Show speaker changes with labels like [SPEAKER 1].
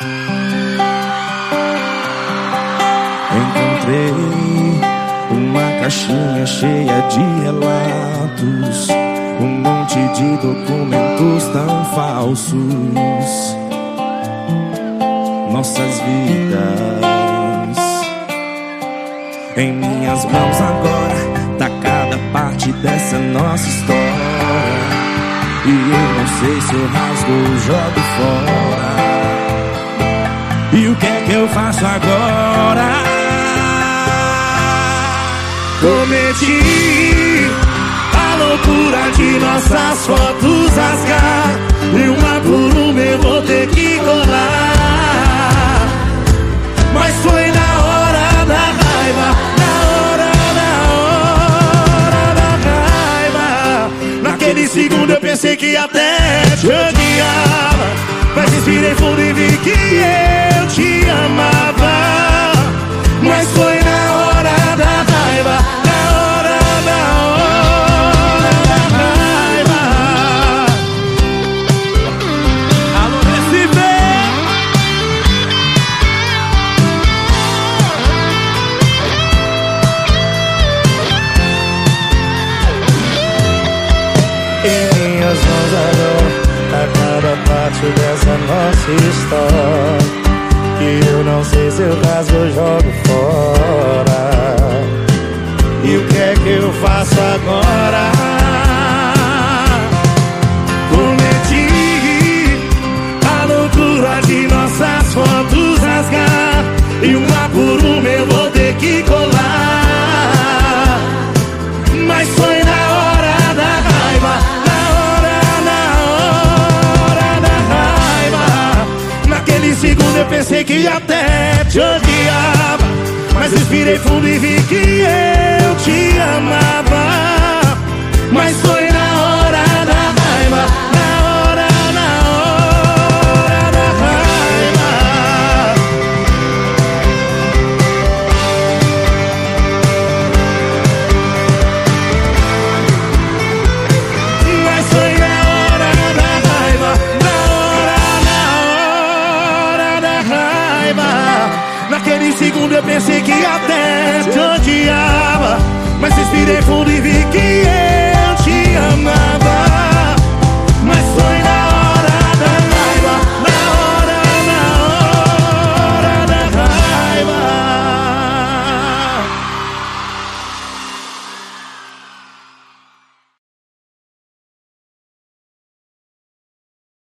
[SPEAKER 1] Encontrei uma caixinha cheia de relatos, um monte de documentos tão falsos. Nossas vidas em minhas mãos agora, tá cada parte dessa nossa história. E eu não sei se eu rasgo ou jogo fora. E o que é que eu faço agora? Cometi a loucura de nossas fotos rasgar E uma por uma eu vou ter que colar Mas foi na hora da raiva Na hora, na hora da raiva Naquele segundo eu pensei que até te odiava Mas inspirei fundo e vi que eu
[SPEAKER 2] em minhas mãos agora A cada parte dessa nossa história Que eu não sei se eu rasgo ou jogo fora E o que é que eu faço agora?
[SPEAKER 1] Pensei que até te odiava Mas respirei fundo e vi que eu segundo eu pensei que até te odiava Mas respirei fundo e vi